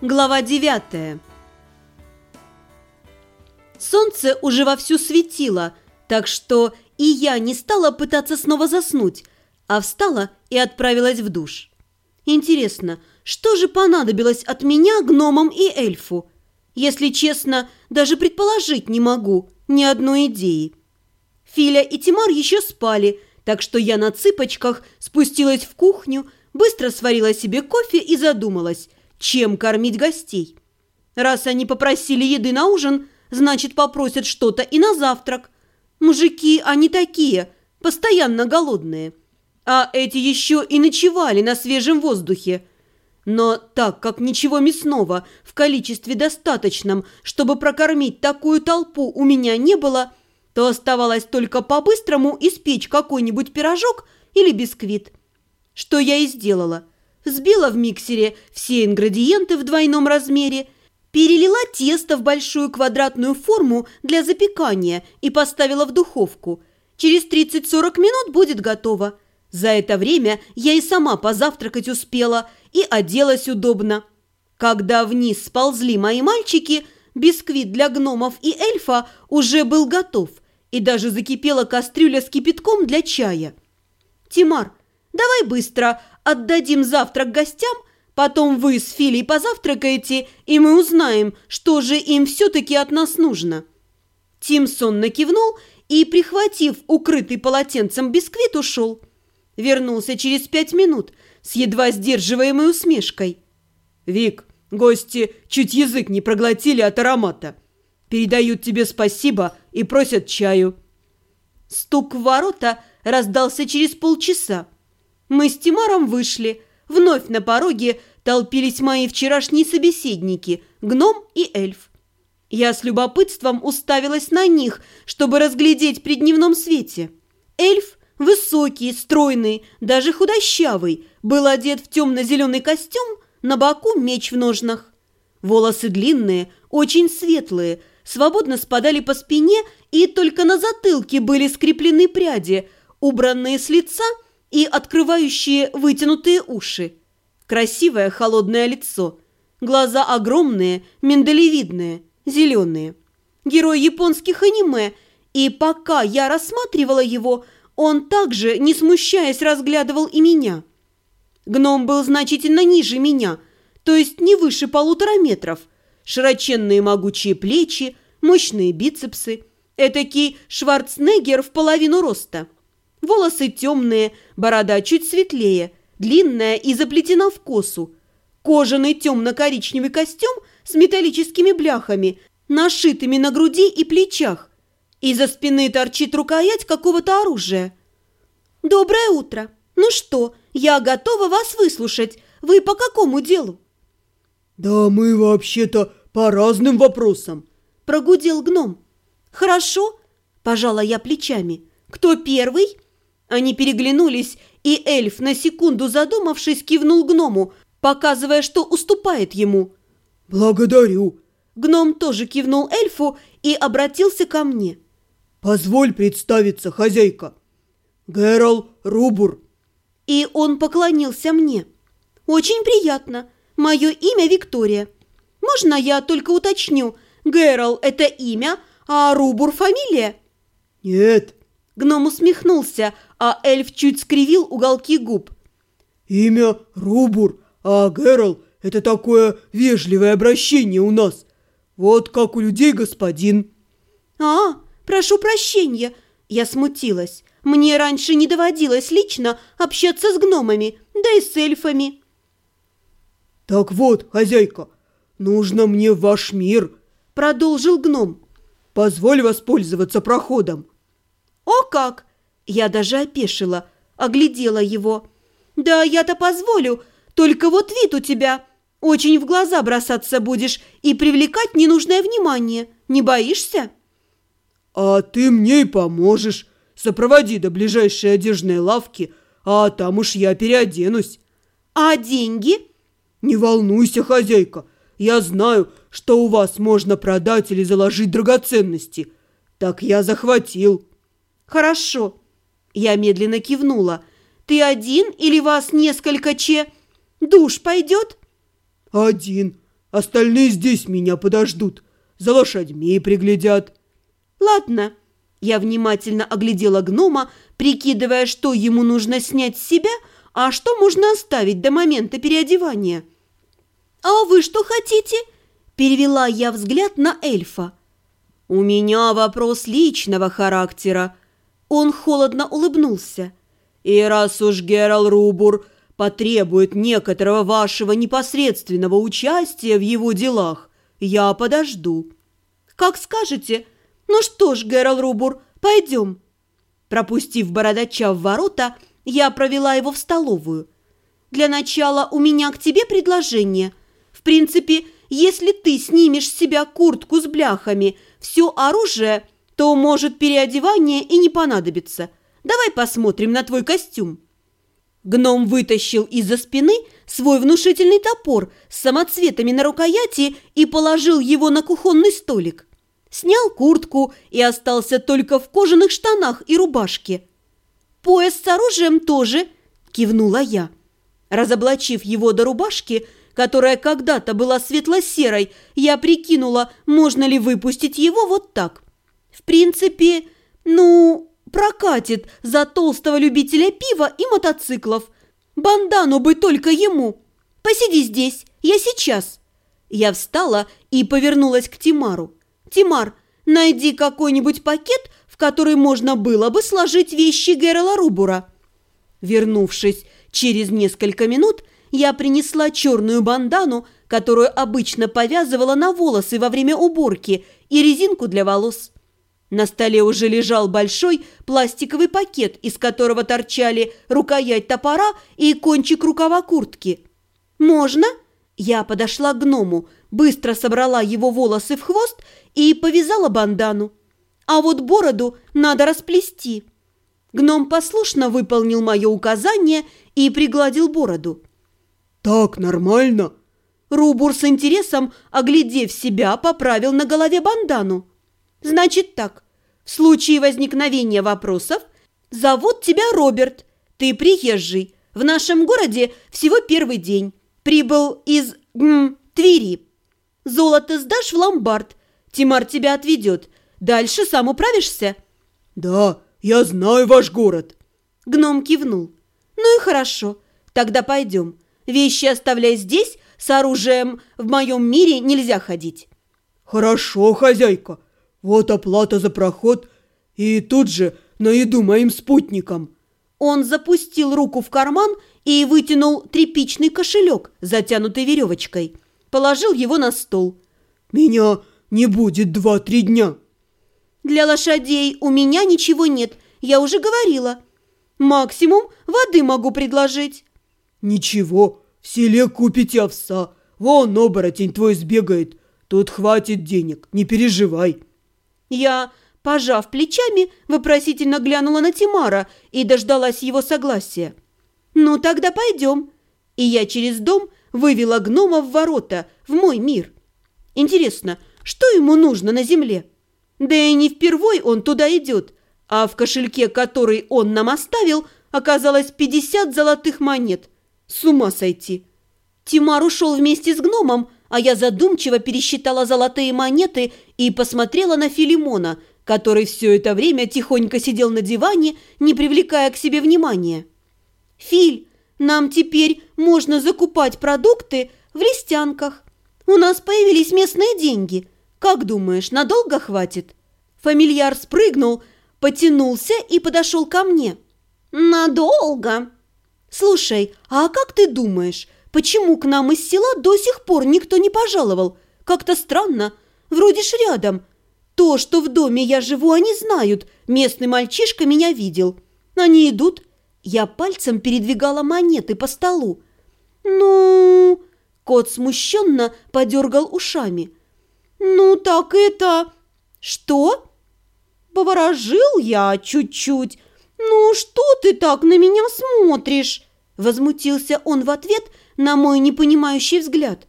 Глава 9 Солнце уже вовсю светило, так что и я не стала пытаться снова заснуть, а встала и отправилась в душ. Интересно, что же понадобилось от меня гномам и эльфу? Если честно, даже предположить не могу ни одной идеи. Филя и Тимар еще спали, так что я на цыпочках спустилась в кухню, быстро сварила себе кофе и задумалась, чем кормить гостей. Раз они попросили еды на ужин, значит, попросят что-то и на завтрак. Мужики, они такие, постоянно голодные. А эти еще и ночевали на свежем воздухе. Но так как ничего мясного в количестве достаточном, чтобы прокормить такую толпу у меня не было, то оставалось только по-быстрому испечь какой-нибудь пирожок или бисквит. Что я и сделала – взбила в миксере все ингредиенты в двойном размере, перелила тесто в большую квадратную форму для запекания и поставила в духовку. Через 30-40 минут будет готово. За это время я и сама позавтракать успела и оделась удобно. Когда вниз сползли мои мальчики, бисквит для гномов и эльфа уже был готов, и даже закипела кастрюля с кипятком для чая. «Тимар, давай быстро, отдадим завтрак гостям, потом вы с Филей позавтракаете, и мы узнаем, что же им все-таки от нас нужно». Тимсон накивнул и, прихватив укрытый полотенцем бисквит, ушел. Вернулся через пять минут с едва сдерживаемой усмешкой. «Вик, гости чуть язык не проглотили от аромата. Передают тебе спасибо и просят чаю». Стук в ворота раздался через полчаса. Мы с Тимаром вышли. Вновь на пороге толпились мои вчерашние собеседники, гном и эльф. Я с любопытством уставилась на них, чтобы разглядеть при дневном свете. Эльф, высокий, стройный, даже худощавый, был одет в темно-зеленый костюм, на боку меч в ножнах. Волосы длинные, очень светлые, свободно спадали по спине, и только на затылке были скреплены пряди, убранные с лица – и открывающие вытянутые уши. Красивое холодное лицо, глаза огромные, миндалевидные, зеленые. Герой японских аниме, и пока я рассматривала его, он также, не смущаясь, разглядывал и меня. Гном был значительно ниже меня, то есть не выше полутора метров. Широченные могучие плечи, мощные бицепсы. Этакий Шварценеггер в половину роста – Волосы темные, борода чуть светлее, длинная и заплетена в косу. Кожаный темно-коричневый костюм с металлическими бляхами, нашитыми на груди и плечах. Из-за спины торчит рукоять какого-то оружия. «Доброе утро! Ну что, я готова вас выслушать. Вы по какому делу?» «Да мы вообще-то по разным вопросам», – прогудел гном. «Хорошо», – пожала я плечами. «Кто первый?» Они переглянулись, и эльф, на секунду задумавшись, кивнул гному, показывая, что уступает ему. «Благодарю!» Гном тоже кивнул эльфу и обратился ко мне. «Позволь представиться, хозяйка. Герал Рубур». И он поклонился мне. «Очень приятно. Мое имя Виктория. Можно я только уточню, Герал – это имя, а Рубур – фамилия?» «Нет, Гном усмехнулся, а эльф чуть скривил уголки губ. «Имя Рубур, а Герал – это такое вежливое обращение у нас. Вот как у людей господин». «А, прошу прощения», – я смутилась. «Мне раньше не доводилось лично общаться с гномами, да и с эльфами». «Так вот, хозяйка, нужно мне в ваш мир», – продолжил гном. «Позволь воспользоваться проходом». «О как!» Я даже опешила, оглядела его. «Да я-то позволю, только вот вид у тебя. Очень в глаза бросаться будешь и привлекать ненужное внимание. Не боишься?» «А ты мне и поможешь. Сопроводи до ближайшей одежной лавки, а там уж я переоденусь». «А деньги?» «Не волнуйся, хозяйка. Я знаю, что у вас можно продать или заложить драгоценности. Так я захватил». «Хорошо». Я медленно кивнула. «Ты один или вас несколько че? Душ пойдет?» «Один. Остальные здесь меня подождут, за лошадьми приглядят». «Ладно». Я внимательно оглядела гнома, прикидывая, что ему нужно снять с себя, а что можно оставить до момента переодевания. «А вы что хотите?» – перевела я взгляд на эльфа. «У меня вопрос личного характера». Он холодно улыбнулся. «И раз уж Герал Рубур потребует некоторого вашего непосредственного участия в его делах, я подожду». «Как скажете», – «Ну что ж, Герал Рубур, пойдем». Пропустив бородача в ворота, я провела его в столовую. «Для начала у меня к тебе предложение. В принципе, если ты снимешь с себя куртку с бляхами, все оружие, то, может, переодевание и не понадобится. Давай посмотрим на твой костюм». Гном вытащил из-за спины свой внушительный топор с самоцветами на рукояти и положил его на кухонный столик. Снял куртку и остался только в кожаных штанах и рубашке. «Пояс с оружием тоже», – кивнула я. Разоблачив его до рубашки, которая когда-то была светло-серой, я прикинула, можно ли выпустить его вот так. В принципе, ну, прокатит за толстого любителя пива и мотоциклов. Бандану бы только ему. Посиди здесь, я сейчас. Я встала и повернулась к Тимару. «Тимар, найди какой-нибудь пакет, в который можно было бы сложить вещи Герала Рубура». Вернувшись через несколько минут, я принесла черную бандану, которую обычно повязывала на волосы во время уборки, и резинку для волос. На столе уже лежал большой пластиковый пакет, из которого торчали рукоять топора и кончик рукава куртки. «Можно?» Я подошла к гному, быстро собрала его волосы в хвост и повязала бандану. А вот бороду надо расплести. Гном послушно выполнил мое указание и пригладил бороду. «Так нормально?» Рубур с интересом, оглядев себя, поправил на голове бандану. «Значит так, в случае возникновения вопросов зовут тебя Роберт, ты приезжий, в нашем городе всего первый день, прибыл из м, Твери. Золото сдашь в ломбард, Тимар тебя отведет. Дальше сам управишься?» «Да, я знаю ваш город». Гном кивнул. «Ну и хорошо, тогда пойдем. Вещи оставляй здесь, с оружием в моем мире нельзя ходить». «Хорошо, хозяйка. Вот оплата за проход и тут же на еду моим спутникам». Он запустил руку в карман и вытянул тряпичный кошелек, затянутый веревочкой. Положил его на стол. «Меня не будет два-три дня». «Для лошадей у меня ничего нет, я уже говорила. Максимум воды могу предложить». «Ничего, в селе купите овса. Вон оборотень твой сбегает. Тут хватит денег, не переживай». Я, пожав плечами, вопросительно глянула на Тимара и дождалась его согласия. «Ну, тогда пойдем». И я через дом вывела гнома в ворота, в мой мир. Интересно, что ему нужно на земле? Да и не впервой он туда идет, а в кошельке, который он нам оставил, оказалось 50 золотых монет. С ума сойти! Тимар ушел вместе с гномом, а я задумчиво пересчитала золотые монеты и посмотрела на Филимона, который все это время тихонько сидел на диване, не привлекая к себе внимания. «Филь, нам теперь можно закупать продукты в листянках. У нас появились местные деньги. Как думаешь, надолго хватит?» Фамильяр спрыгнул, потянулся и подошел ко мне. «Надолго?» «Слушай, а как ты думаешь, почему к нам из села до сих пор никто не пожаловал? Как-то странно. Вроде ж рядом. То, что в доме я живу, они знают. Местный мальчишка меня видел. Они идут. Я пальцем передвигала монеты по столу. Ну...» Кот смущенно подергал ушами. «Ну так это...» «Что?» «Поворожил я чуть-чуть. Ну что ты так на меня смотришь?» Возмутился он в ответ на мой непонимающий взгляд.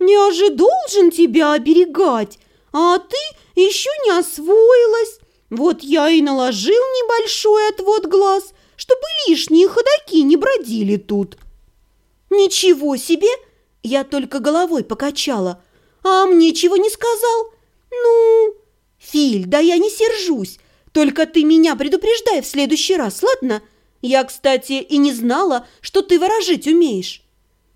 «Я же должен тебя оберегать, а ты еще не освоилась. Вот я и наложил небольшой отвод глаз, чтобы лишние ходаки не бродили тут». «Ничего себе!» Я только головой покачала. «А мне чего не сказал?» «Ну...» «Филь, да я не сержусь. Только ты меня предупреждай в следующий раз, ладно? Я, кстати, и не знала, что ты ворожить умеешь».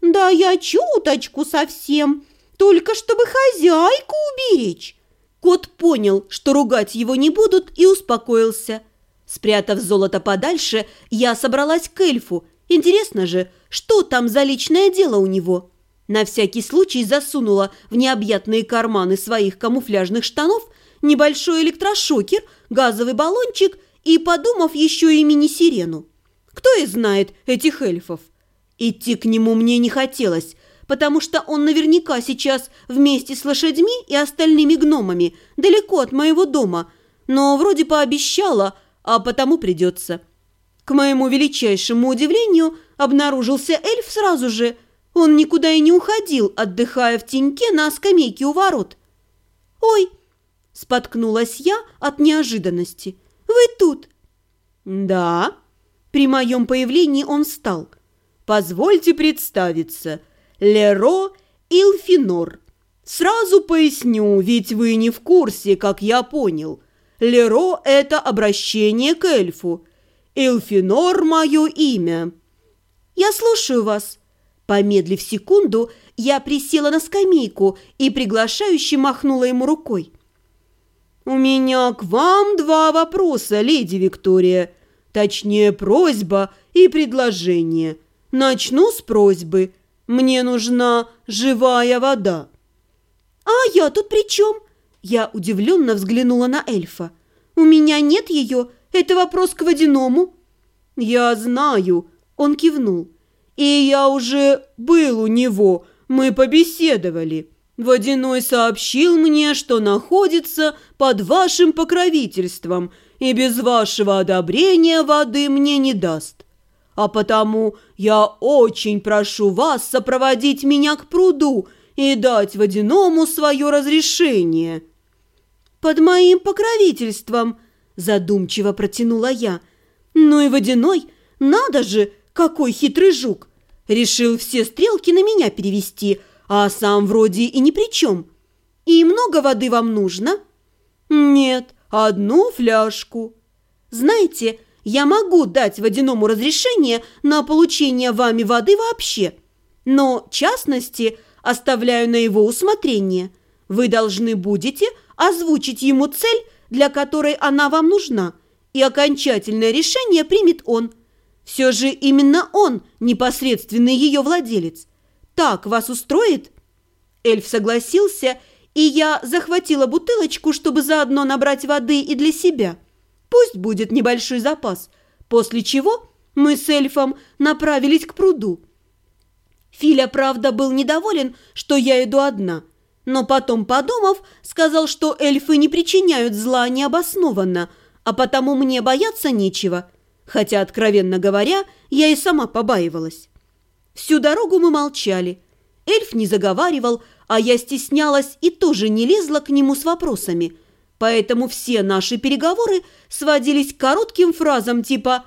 «Да я чуточку совсем, только чтобы хозяйку уберечь». Кот понял, что ругать его не будут, и успокоился. Спрятав золото подальше, я собралась к эльфу. Интересно же, что там за личное дело у него? На всякий случай засунула в необъятные карманы своих камуфляжных штанов небольшой электрошокер, газовый баллончик и, подумав, еще и мини-сирену. Кто и знает этих эльфов? Идти к нему мне не хотелось, потому что он наверняка сейчас вместе с лошадьми и остальными гномами далеко от моего дома, но вроде пообещала, а потому придется. К моему величайшему удивлению обнаружился эльф сразу же. Он никуда и не уходил, отдыхая в теньке на скамейке у ворот. «Ой!» – споткнулась я от неожиданности. «Вы тут?» «Да». При моем появлении он встал – Позвольте представиться. Леро Илфинор. Сразу поясню, ведь вы не в курсе, как я понял. Леро – это обращение к эльфу. Илфинор – мое имя. Я слушаю вас. Помедлив секунду, я присела на скамейку и приглашающе махнула ему рукой. «У меня к вам два вопроса, леди Виктория. Точнее, просьба и предложение. Начну с просьбы. Мне нужна живая вода». «А я тут при чем?» Я удивленно взглянула на эльфа. «У меня нет ее. Это вопрос к водяному». «Я знаю», — он кивнул. «И я уже был у него. Мы побеседовали. Водяной сообщил мне, что находится под вашим покровительством и без вашего одобрения воды мне не даст а потому я очень прошу вас сопроводить меня к пруду и дать водяному свое разрешение». «Под моим покровительством», – задумчиво протянула я. «Ну и водяной, надо же, какой хитрый жук! Решил все стрелки на меня перевести, а сам вроде и ни при чем. И много воды вам нужно?» «Нет, одну фляжку». «Знаете, – я могу дать водяному разрешение на получение вами воды вообще, но частности оставляю на его усмотрение. Вы должны будете озвучить ему цель, для которой она вам нужна, и окончательное решение примет он. Все же именно он непосредственный ее владелец. Так вас устроит?» Эльф согласился, и я захватила бутылочку, чтобы заодно набрать воды и для себя – Пусть будет небольшой запас, после чего мы с эльфом направились к пруду. Филя, правда, был недоволен, что я иду одна, но потом, подумав, сказал, что эльфы не причиняют зла необоснованно, а потому мне бояться нечего, хотя, откровенно говоря, я и сама побаивалась. Всю дорогу мы молчали. Эльф не заговаривал, а я стеснялась и тоже не лезла к нему с вопросами – поэтому все наши переговоры сводились к коротким фразам типа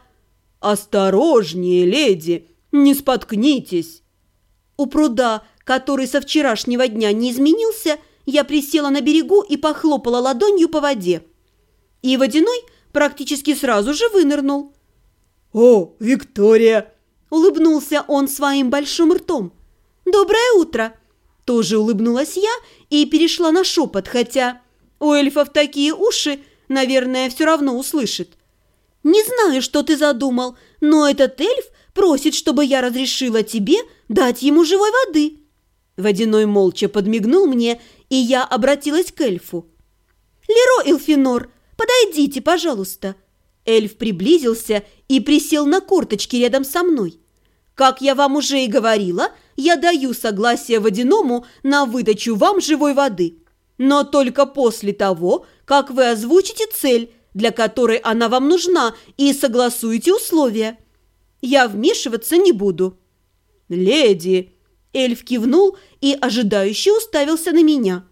«Осторожнее, леди, не споткнитесь». У пруда, который со вчерашнего дня не изменился, я присела на берегу и похлопала ладонью по воде. И водяной практически сразу же вынырнул. «О, Виктория!» – улыбнулся он своим большим ртом. «Доброе утро!» – тоже улыбнулась я и перешла на шепот, хотя... У эльфов такие уши, наверное, все равно услышит. Не знаю, что ты задумал, но этот эльф просит, чтобы я разрешила тебе дать ему живой воды». Водяной молча подмигнул мне, и я обратилась к эльфу. «Леро Элфинор, подойдите, пожалуйста». Эльф приблизился и присел на корточки рядом со мной. «Как я вам уже и говорила, я даю согласие водяному на выдачу вам живой воды но только после того, как вы озвучите цель, для которой она вам нужна, и согласуете условия. Я вмешиваться не буду». «Леди!» Эльф кивнул и ожидающе уставился на меня.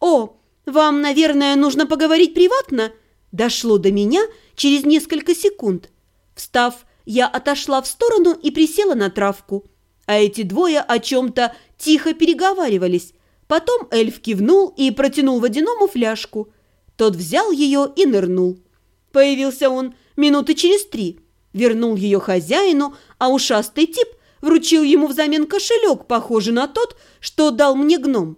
«О, вам, наверное, нужно поговорить приватно?» Дошло до меня через несколько секунд. Встав, я отошла в сторону и присела на травку. А эти двое о чем-то тихо переговаривались. Потом эльф кивнул и протянул водяному фляжку. Тот взял ее и нырнул. Появился он минуты через три. Вернул ее хозяину, а ушастый тип вручил ему взамен кошелек, похожий на тот, что дал мне гном.